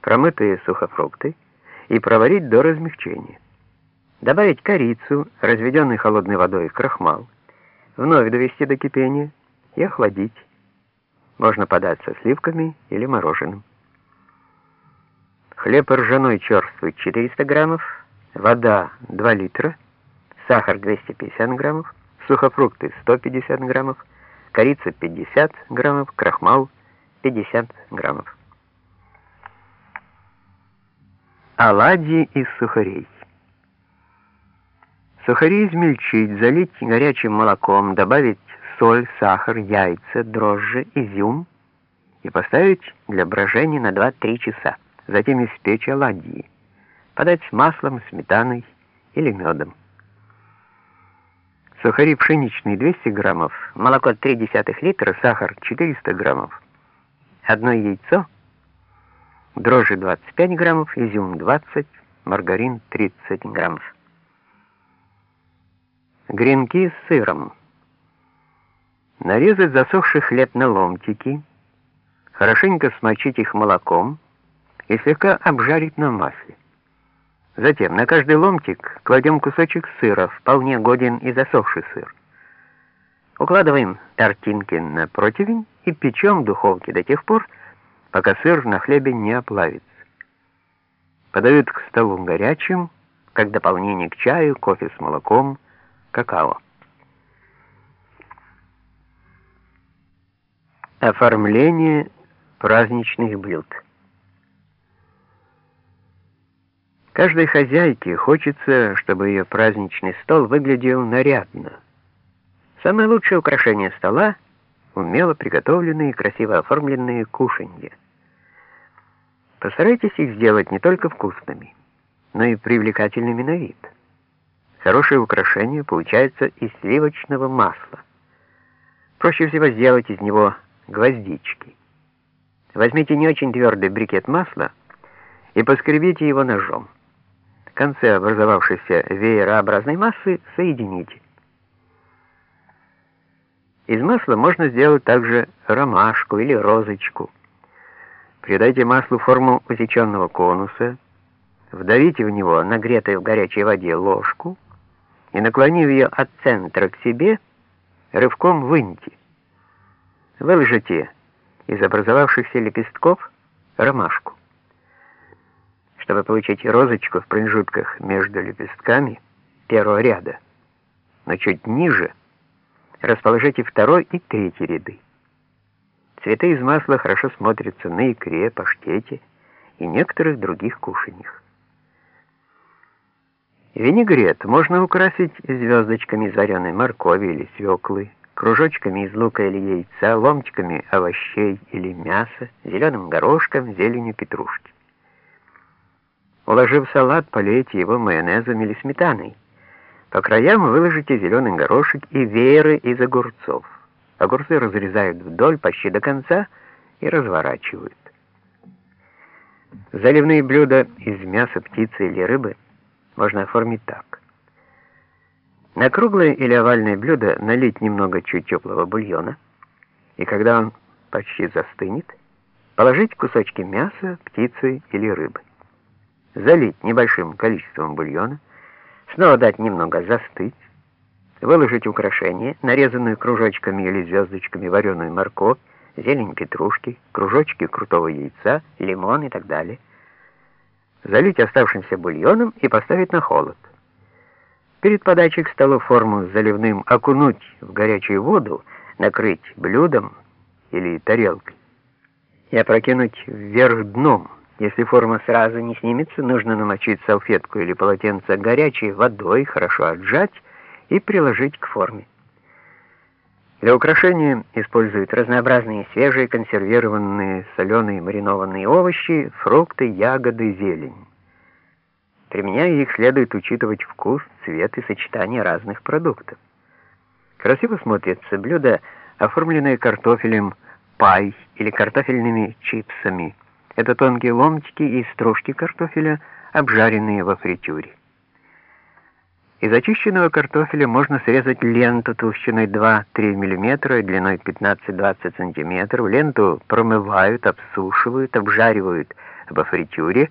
промытые сухофрукты и проварить до размягчения. Добавить корицу, разведенный холодной водой крахмал, вновь довести до кипения и охладить. Можно подать со сливками или мороженым. Хлеб ржаной черствый 400 граммов, вода 2 литра, сахар 250 граммов, сухофрукты 150 граммов, корица 50 граммов, крахмал 50 граммов. Оладьи из сухарей. Сухари измельчить, залить горячим молоком, добавить соль, сахар, яйца, дрожжи, изюм и поставить для брожения на 2-3 часа. Затем испечь оладьи. Подать с маслом, сметаной или медом. Сухари пшеничные 200 граммов, молоко 0,3 литра, сахар 400 граммов, одно яйцо, дрожжи 25 граммов, изюм 20, маргарин 30 граммов. Гренки с сыром. Нарезать засохший хлеб на ломтики, хорошенько смочить их молоком и слегка обжарить на масле. Затем на каждый ломтик кладем кусочек сыра, вполне годен и засохший сыр. Укладываем тортинки на противень и печем в духовке до тех пор, пока сыр на хлебе не оплавится. Подают к столу горячим, как дополнение к чаю, кофе с молоком, какао. Оформление праздничных блюд. Каждой хозяйке хочется, чтобы ее праздничный стол выглядел нарядно. Самое лучшее украшение стола — умело приготовленные и красиво оформленные кушанья. Постарайтесь их сделать не только вкусными, но и привлекательными на вид. Хорошее украшение получается из сливочного масла. Проще всего сделать из него гвоздички. Возьмите не очень твердый брикет масла и поскребите его ножом. Концы образовавшейся веерообразной массы соедините. Из масла можно сделать также ромашку или розочку. Придайте маслу форму усеченного конуса, вдавите в него нагретую в горячей воде ложку и, наклонив ее от центра к себе, рывком выньте. Выложите из образовавшихся лепестков ромашку. Чтобы получить розочку в промежутках между лепестками первого ряда, но чуть ниже расположите второй и третий ряды. Цветы из масла хорошо смотрятся на икре, паштете и некоторых других кушаньях. Винегрет можно украсить звездочками из моркови или свеклы, кружочками из лука или яйца, ломтиками овощей или мяса, зеленым горошком, зеленью петрушки. Уложив салат, полейте его майонезом или сметаной. По краям выложите зеленый горошек и вееры из огурцов. Огурцы разрезают вдоль почти до конца и разворачивают. Заливные блюда из мяса, птицы или рыбы – можно оформить так. На круглое или овальное блюдо налить немного чуть теплого бульона, и когда он почти застынет, положить кусочки мяса, птицы или рыбы. Залить небольшим количеством бульона, снова дать немного застыть, выложить украшение, нарезанную кружочками или звездочками вареную морковь, зелень петрушки, кружочки крутого яйца, лимон и так далее – залить оставшимся бульоном и поставить на холод. Перед подачей к столу форму с заливным окунуть в горячую воду, накрыть блюдом или тарелкой и опрокинуть вверх дном. Если форма сразу не снимется, нужно намочить салфетку или полотенце горячей водой, хорошо отжать и приложить к форме. Для украшения используют разнообразные свежие консервированные соленые маринованные овощи, фрукты, ягоды, зелень. Применяя их, следует учитывать вкус, цвет и сочетание разных продуктов. Красиво смотрятся блюда, оформленные картофелем пай или картофельными чипсами. Это тонкие ломтики и стружки картофеля, обжаренные во фритюре. Из очищенного картофеля можно срезать ленту толщиной 2-3 мм, длиной 15-20 см. Ленту промывают, обсушивают, обжаривают об фритюре